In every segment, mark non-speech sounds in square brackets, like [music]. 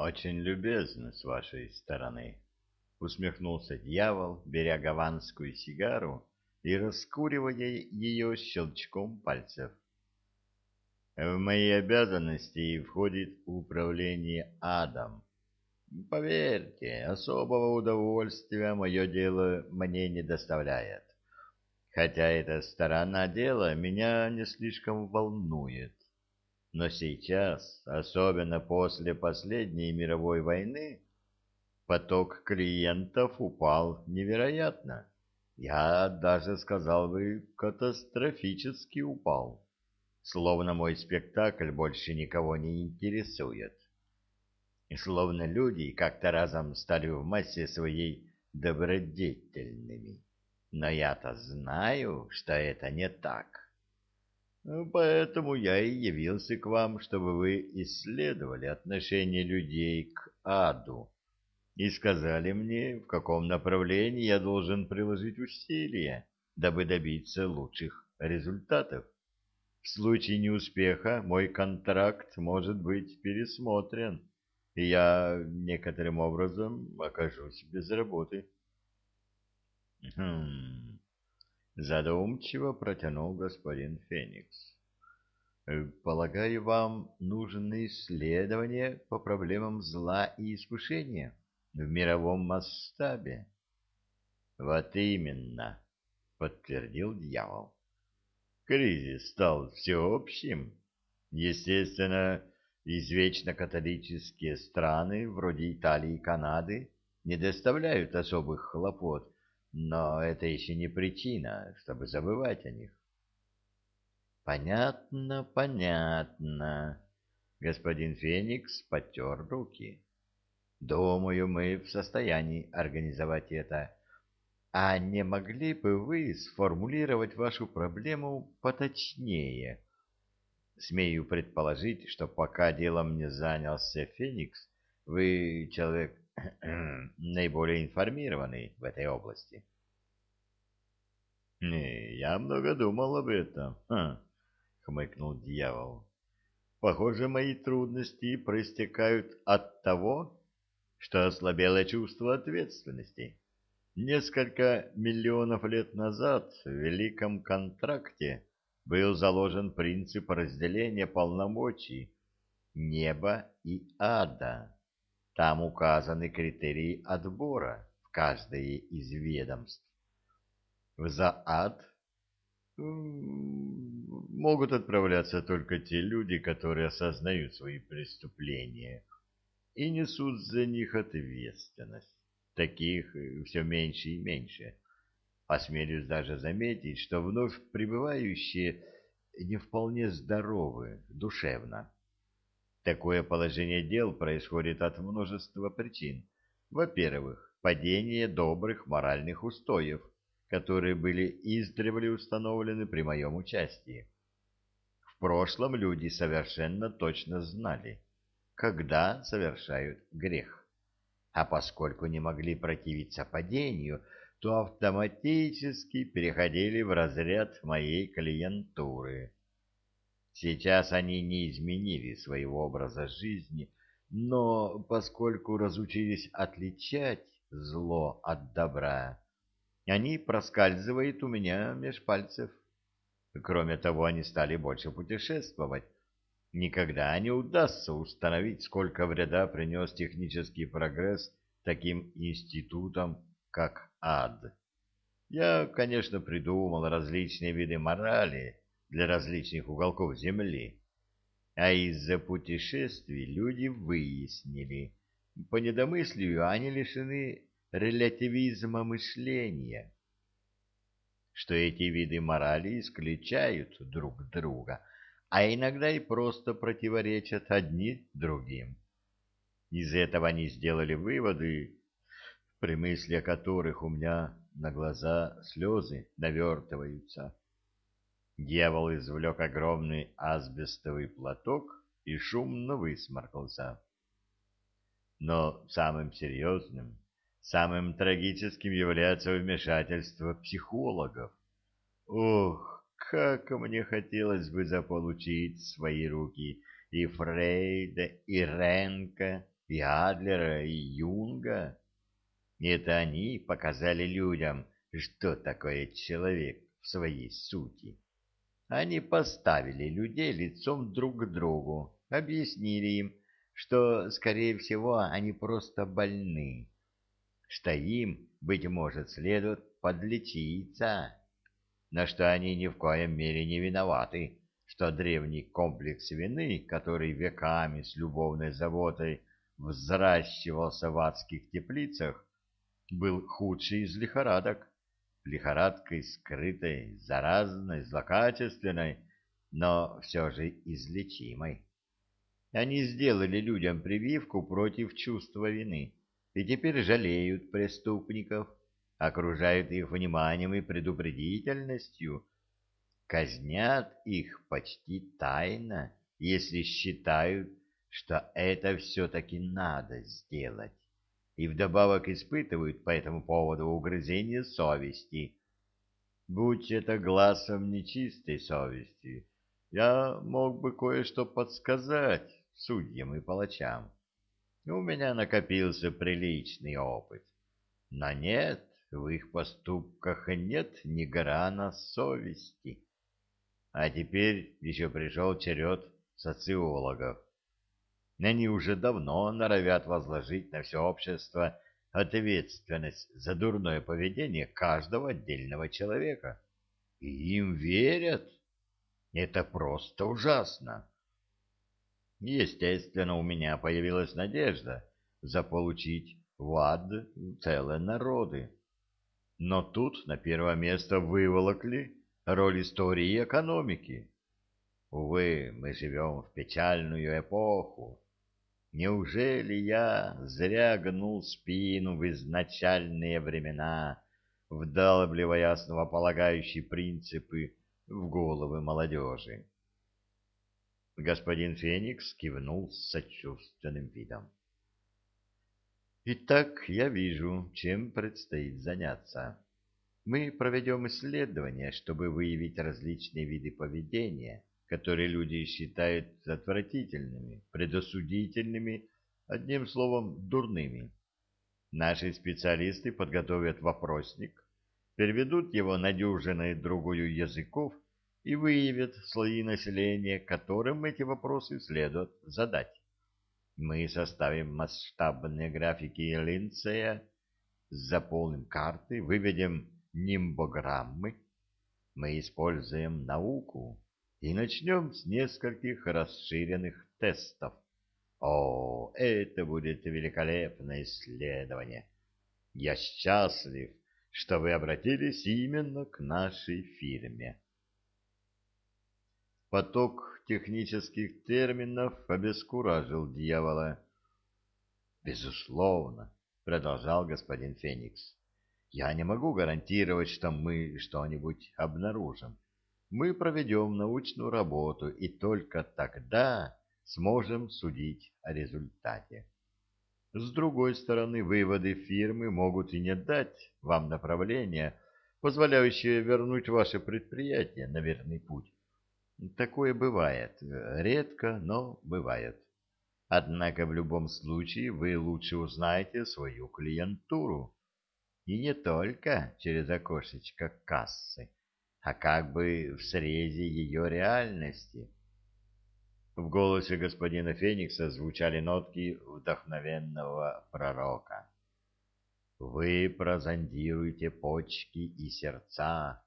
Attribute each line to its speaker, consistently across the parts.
Speaker 1: очень любезно с вашей стороны, — усмехнулся дьявол, беря гаванскую сигару и раскуривая ее щелчком пальцев. В мои обязанности входит управление адом. Поверьте, особого удовольствия мое дело мне не доставляет. Хотя эта сторона дела меня не слишком волнует. Но сейчас, особенно после последней мировой войны, поток клиентов упал невероятно. Я даже сказал бы, катастрофически упал. Словно мой спектакль больше никого не интересует. И словно люди как-то разом стали в массе своей добродетельными. Но я-то знаю, что это не так. Ну, поэтому я и явился к вам, чтобы вы исследовали отношение людей к аду и сказали мне, в каком направлении я должен приложить усилия, дабы добиться лучших результатов. В случае неуспеха мой контракт может быть пересмотрен, и я некоторым образом окажусь без работы. Хм, Задумчиво протянул господин Феникс. Э, полагаю, вам нужны исследования по проблемам зла и искушения в мировом масштабе. Вот именно, подтвердил дьявол. Кризис стал всеобщим. Естественно, извечно католические страны, вроде Италии и Канады, не доставляют особых хлопот но это еще не причина, чтобы забывать о них. Понятно, понятно. Господин Феникс потер руки. Думаю, мы в состоянии организовать это. А не могли бы вы сформулировать вашу проблему поточнее? Смею предположить, что пока делом не занялся Феникс, вы человек наиболее информированный в этой области. «Не, я много думал об этом», Ха, — хмыкнул дьявол. «Похоже, мои трудности проистекают от того, что ослабело чувство ответственности. Несколько миллионов лет назад в Великом Контракте был заложен принцип разделения полномочий неба и ада». Там указаны критерии отбора в каждое из ведомств. В ЗААД могут отправляться только те люди, которые осознают свои преступления и несут за них ответственность. Таких все меньше и меньше. Осмелюсь даже заметить, что вновь прибывающие не вполне здоровы душевно. Такое положение дел происходит от множества причин. Во-первых, падение добрых моральных устоев, которые были издревле установлены при моем участии. В прошлом люди совершенно точно знали, когда совершают грех. А поскольку не могли противиться падению, то автоматически переходили в разряд моей клиентуры Сейчас они не изменили своего образа жизни, но поскольку разучились отличать зло от добра, они проскальзывают у меня меж пальцев. Кроме того, они стали больше путешествовать. Никогда не удастся установить, сколько вреда принес технический прогресс таким институтам, как ад. Я, конечно, придумал различные виды морали, для различных уголков Земли. А из-за путешествий люди выяснили, по недомыслию они лишены релятивизма мышления, что эти виды морали исключают друг друга, а иногда и просто противоречат одни другим. Из этого они сделали выводы, при мысли о которых у меня на глаза слезы навертываются. Дьявол извлек огромный асбестовый платок и шумно высморкался. Но самым серьезным, самым трагическим является вмешательство психологов. Ох, как мне хотелось бы заполучить свои руки и Фрейда, и Ренка, и Адлера, и Юнга. Это они показали людям, что такое человек в своей сути. Они поставили людей лицом друг к другу, объяснили им, что, скорее всего, они просто больны, что им, быть может, следует подлечиться, на что они ни в коем мере не виноваты, что древний комплекс вины, который веками с любовной заботой взращивался в адских теплицах, был худший из лихорадок, лихорадкой скрытой, заразной, злокачественной, но все же излечимой. Они сделали людям прививку против чувства вины и теперь жалеют преступников, окружают их вниманием и предупредительностью, казнят их почти тайно, если считают, что это все-таки надо сделать, и вдобавок испытывают по этому поводу угрызение совести. Будь это глазом нечистой совести, я мог бы кое-что подсказать судьям и палачам. У меня накопился приличный опыт. Но нет, в их поступках нет ни грана совести. А теперь еще пришел черед социологов. Они уже давно норовят возложить на все общество ответственность за дурное поведение каждого отдельного человека. И им верят. Это просто ужасно. Естественно, у меня появилась надежда заполучить в ад целые народы. Но тут на первое место выволокли роль истории и экономики. Увы, мы живем в печальную эпоху. Неужели я зря гнул спину в изначальные времена, вдалбливая основополагающие принципы в головы молодежи? Господин Феникс кивнул с сочувственным видом. Итак, я вижу, чем предстоит заняться. Мы проведем исследование, чтобы выявить различные виды поведения, которые люди считают отвратительными, предосудительными, одним словом, дурными. Наши специалисты подготовят вопросник, переведут его на дюжиной другую языков и выявят слои населения, которым эти вопросы следует задать. Мы составим масштабные графики Линдсея, заполним карты, выведем нимбограммы. Мы используем науку и начнем с нескольких расширенных тестов. О, это будет великолепное исследование. Я счастлив, что вы обратились именно к нашей фирме. Поток технических терминов обескуражил дьявола. «Безусловно», — продолжал господин Феникс, — «я не могу гарантировать, что мы что-нибудь обнаружим. Мы проведем научную работу и только тогда сможем судить о результате. С другой стороны, выводы фирмы могут и не дать вам направления, позволяющие вернуть ваше предприятие на верный путь. Такое бывает. Редко, но бывает. Однако в любом случае вы лучше узнаете свою клиентуру. И не только через окошечко кассы, а как бы в срезе ее реальности. В голосе господина Феникса звучали нотки вдохновенного пророка. Вы прозондируете почки и сердца,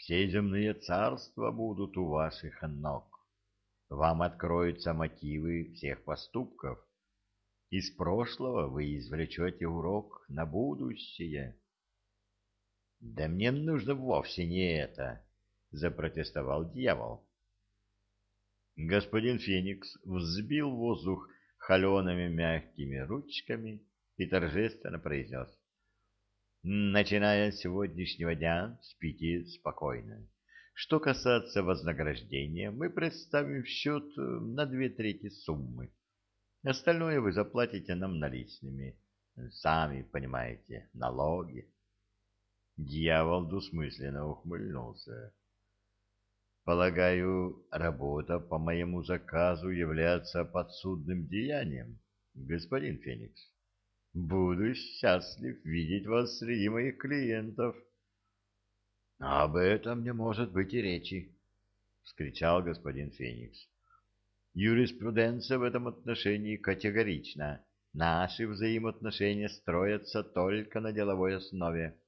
Speaker 1: все земные царства будут у ваших ног. Вам откроются мотивы всех поступков. Из прошлого вы извлечете урок на будущее. — Да мне нужно вовсе не это, — запротестовал дьявол. Господин Феникс взбил воздух холеными мягкими ручками и торжественно произнес. Начиная с сегодняшнего дня, спите спокойно. Что касается вознаграждения, мы представим счет э, на две трети суммы. Остальное вы заплатите нам наличными. Сами понимаете, налоги. Дьявол двусмысленно ухмыльнулся. Полагаю, работа по моему заказу является подсудным деянием. господин Феникс. Буду счастлив видеть вас среди моих клиентов. — Об этом не может быть и речи, — вскричал господин Феникс. Юриспруденция в этом отношении категорична. Наши взаимоотношения строятся только на деловой основе.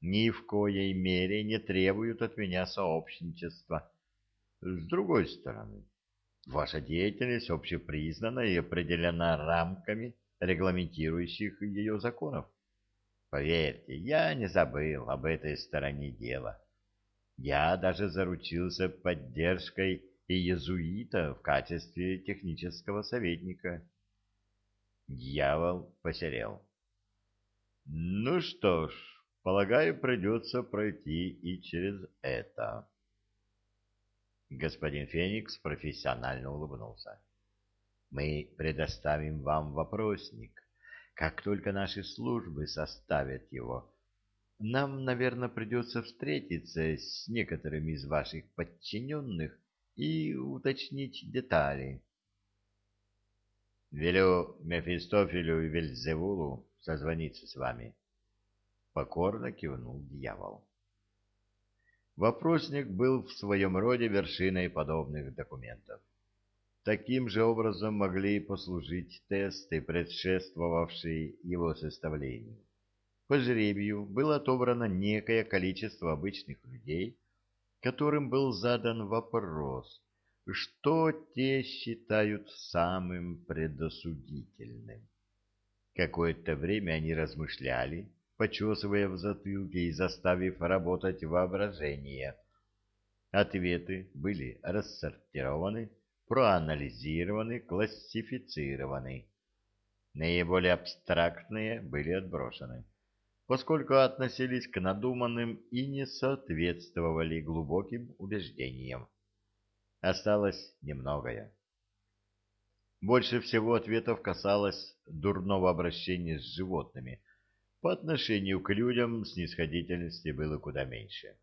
Speaker 1: Ни в коей мере не требуют от меня сообщничества. С другой стороны, ваша деятельность общепризнана и определена рамками регламентирующих ее законов. Поверьте, я не забыл об этой стороне дела. Я даже заручился поддержкой и иезуита в качестве технического советника. Дьявол посерел. Ну что ж, полагаю, придется пройти и через это. Господин Феникс профессионально улыбнулся. Мы предоставим вам вопросник, как только наши службы составят его. Нам, наверное, придется встретиться с некоторыми из ваших подчиненных и уточнить детали. Велю Мефистофелю и Вельзевулу созвониться с вами. Покорно кивнул дьявол. Вопросник был в своем роде вершиной подобных документов. Таким же образом могли послужить тесты, предшествовавшие его составлению. По жребию было отобрано некое количество обычных людей, которым был задан вопрос, что те считают самым предосудительным. Какое-то время они размышляли, почесывая в затылке и заставив работать воображение. Ответы были рассортированы, проанализированы, классифицированы. Наиболее абстрактные были отброшены поскольку относились к надуманным и не соответствовали глубоким убеждениям. Осталось немногое. Больше всего ответов касалось дурного обращения с животными. По отношению к людям снисходительности было куда меньше.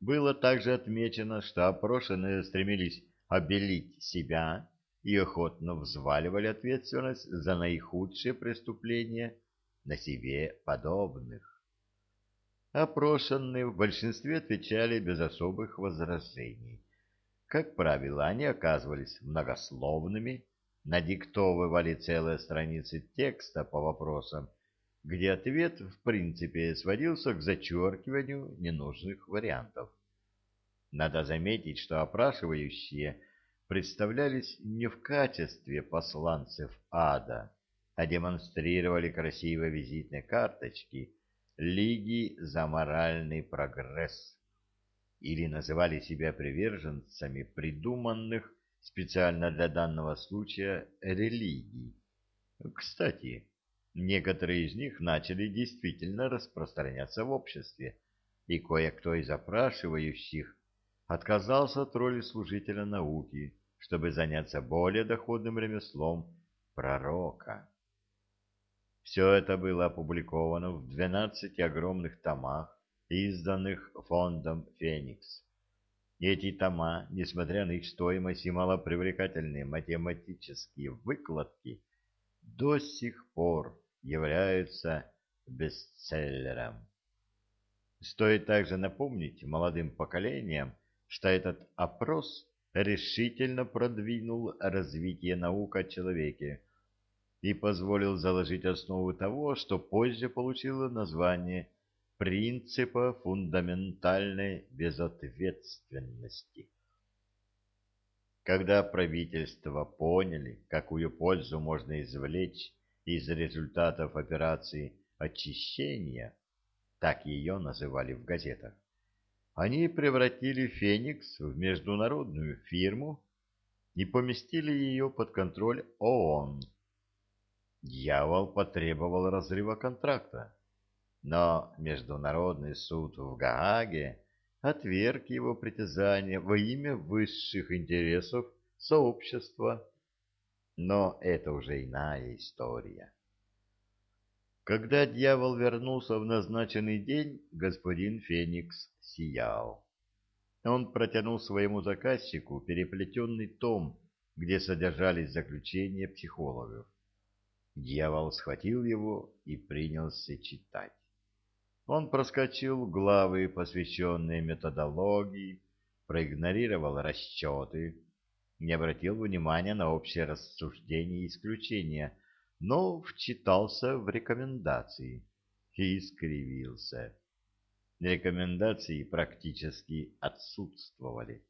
Speaker 1: Было также отмечено, что опрошенные стремились обелить себя и охотно взваливали ответственность за наихудшие преступления – на себе подобных. Опрошенные в большинстве отвечали без особых возражений. Как правило, они оказывались многословными, надиктовывали целые страницы текста по вопросам, где ответ, в принципе, сводился к зачеркиванию ненужных вариантов. Надо заметить, что опрашивающие представлялись не в качестве посланцев ада, а демонстрировали красивые визитные карточки Лиги за моральный прогресс или называли себя приверженцами придуманных специально для данного случая религий. Кстати, некоторые из них начали действительно распространяться в обществе, и кое-кто из опрашивающих отказался от роли служителя науки, чтобы заняться более доходным ремеслом пророка. Все это было опубликовано в 12 огромных томах, изданных фондом «Феникс». Эти тома, несмотря на их стоимость и малопривлекательные математические выкладки, до сих пор являются бестселлером. Стоит также напомнить молодым поколениям, что этот опрос решительно продвинул развитие наук о человеке, и позволил заложить основу того, что позже получило название принципа фундаментальной безответственности. Когда правительства поняли, какую пользу можно извлечь из результатов операции очищения, так ее называли в газетах, они превратили «Феникс» в международную фирму и поместили ее под контроль ООН дьявол потребовал разрыва контракта, но Международный суд в Гааге отверг его притязание во имя высших интересов сообщества. Но это уже иная история. Когда дьявол вернулся в назначенный день, господин Феникс сиял. Он протянул своему заказчику переплетенный том, где содержались заключения психологов. Дьявол схватил его и принялся читать. Он проскочил главы, посвященные методологии, проигнорировал расчеты, не обратил внимания на общее рассуждение исключения, но вчитался в рекомендации и искривился. Рекомендации практически отсутствовали.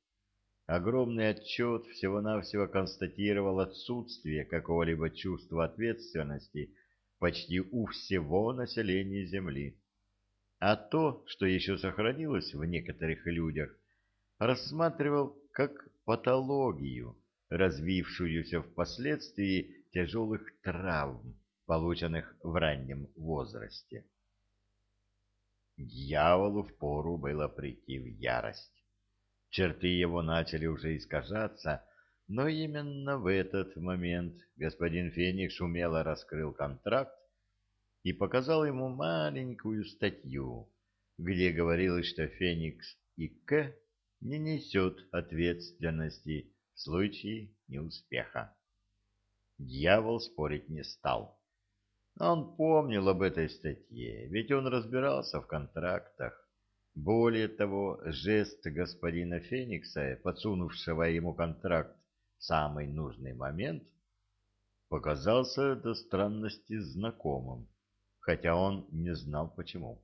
Speaker 1: Огромный отчет всего-навсего констатировал отсутствие какого-либо чувства ответственности почти у всего населения Земли. А то, что еще сохранилось в некоторых людях, рассматривал как патологию, развившуюся впоследствии тяжелых травм, полученных в раннем возрасте. Дьяволу впору было прийти в ярость. Черты его начали уже искажаться, но именно в этот момент господин Феникс умело раскрыл контракт и показал ему маленькую статью, где говорилось, что Феникс и К не несет ответственности в случае неуспеха. Дьявол спорить не стал. Он помнил об этой статье, ведь он разбирался в контрактах. Более того, жест господина Феникса, подсунувшего ему контракт в самый нужный момент, показался до странности знакомым, хотя он не знал почему.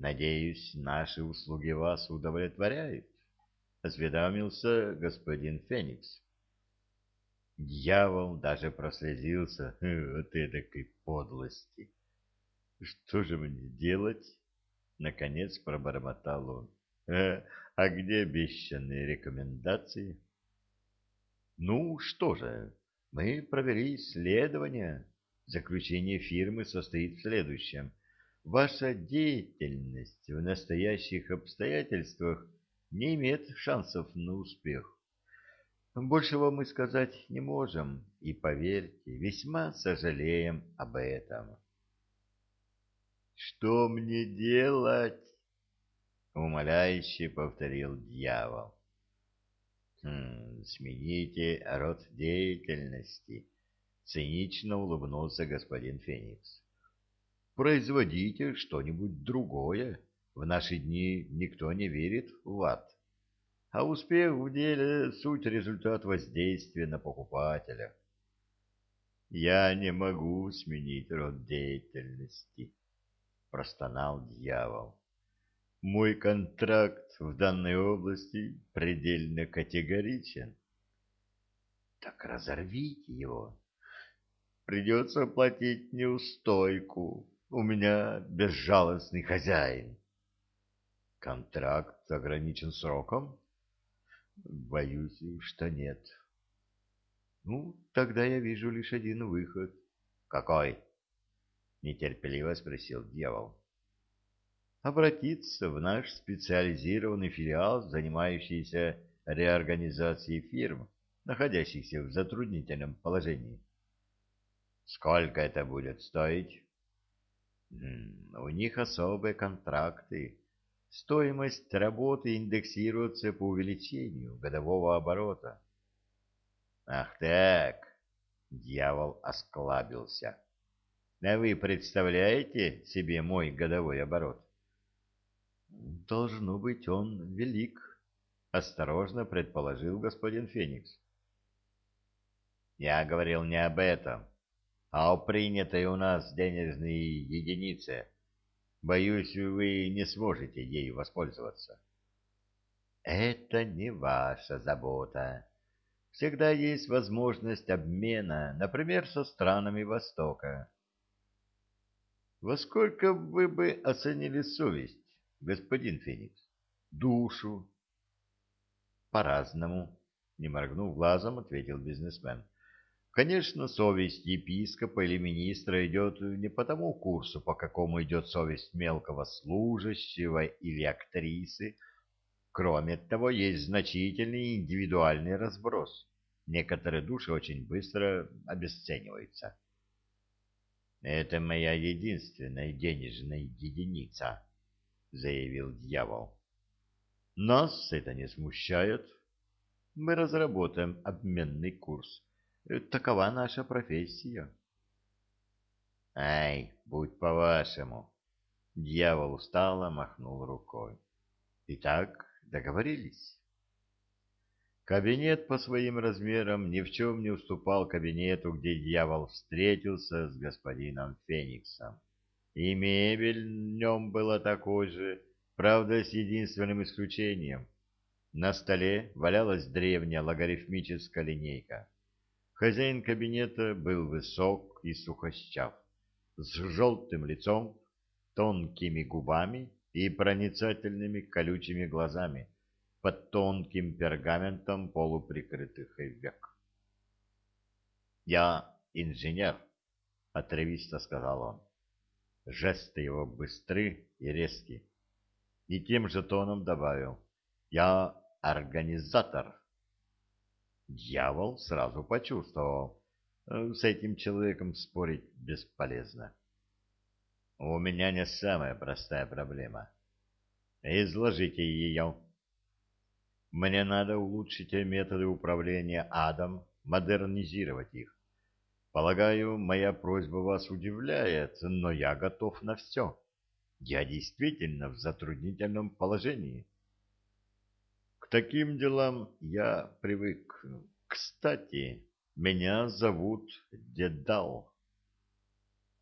Speaker 1: «Надеюсь, наши услуги вас удовлетворяют?» — осведомился господин Феникс. Дьявол даже прослезился [laughs] от этой подлости. «Что же мне делать?» Наконец пробормотал он. «Э, а где обещанные рекомендации? Ну, что же, мы провели исследование. Заключение фирмы состоит в следующем. Ваша деятельность в настоящих обстоятельствах не имеет шансов на успех. Большего мы сказать не можем, и, поверьте, весьма сожалеем об этом. Что мне делать? Умоляюще повторил дьявол. Хм, смените род деятельности, цинично улыбнулся господин Феникс. Производите что-нибудь другое. В наши дни никто не верит в ад. А успех в деле — суть результат воздействия на покупателя. Я не могу сменить род деятельности, — простонал дьявол. «Мой контракт в данной области предельно категоричен». «Так разорвите его. Придется платить неустойку. У меня безжалостный хозяин». «Контракт ограничен сроком?» «Боюсь, что нет». «Ну, тогда я вижу лишь один выход». «Какой?» — нетерпеливо спросил дьявол. «Обратиться в наш специализированный филиал, занимающийся реорганизацией фирм, находящихся в затруднительном положении». «Сколько это будет стоить?» «У них особые контракты. Стоимость работы индексируется по увеличению годового оборота». «Ах так!» — дьявол осклабился. А вы представляете себе мой годовой оборот? Должно быть, он велик, осторожно предположил господин Феникс. Я говорил не об этом, а о принятой у нас денежной единице. Боюсь, вы не сможете ею воспользоваться. Это не ваша забота. Всегда есть возможность обмена, например, со странами Востока. Во сколько вы бы оценили совесть, господин Феникс? Душу? По-разному, не моргнув глазом, ответил бизнесмен. Конечно, совесть епископа или министра идет не по тому курсу, по какому идет совесть мелкого служащего или актрисы. Кроме того, есть значительный индивидуальный разброс. Некоторые души очень быстро обесцениваются. Это моя единственная денежная единица, заявил дьявол. Нас это не смущает. Мы разработаем обменный курс. Такова наша профессия. Ай, будь по-вашему. Дьявол устало махнул рукой. Итак, договорились. Кабинет по своим размерам ни в чем не уступал кабинету, где дьявол встретился с господином Фениксом. И мебель в нем была такой же, правда, с единственным исключением. На столе валялась древняя логарифмическая линейка. Хозяин кабинета был высок и сухощав, с желтым лицом, тонкими губами и проницательными колючими глазами под тонким пергаментом полуприкрытых век. «Я инженер», — отрывисто сказал он. Жесты его быстры и резки. И тем же тоном добавил «Я организатор». Дьявол сразу почувствовал. Э, с этим человеком спорить бесполезно. У меня не самая простая проблема. Изложите ее. Мне надо улучшить методы управления адом, модернизировать их. Полагаю, моя просьба вас удивляет, но я готов на все. Я действительно в затруднительном положении таким делам я привык. Кстати, меня зовут Дедал.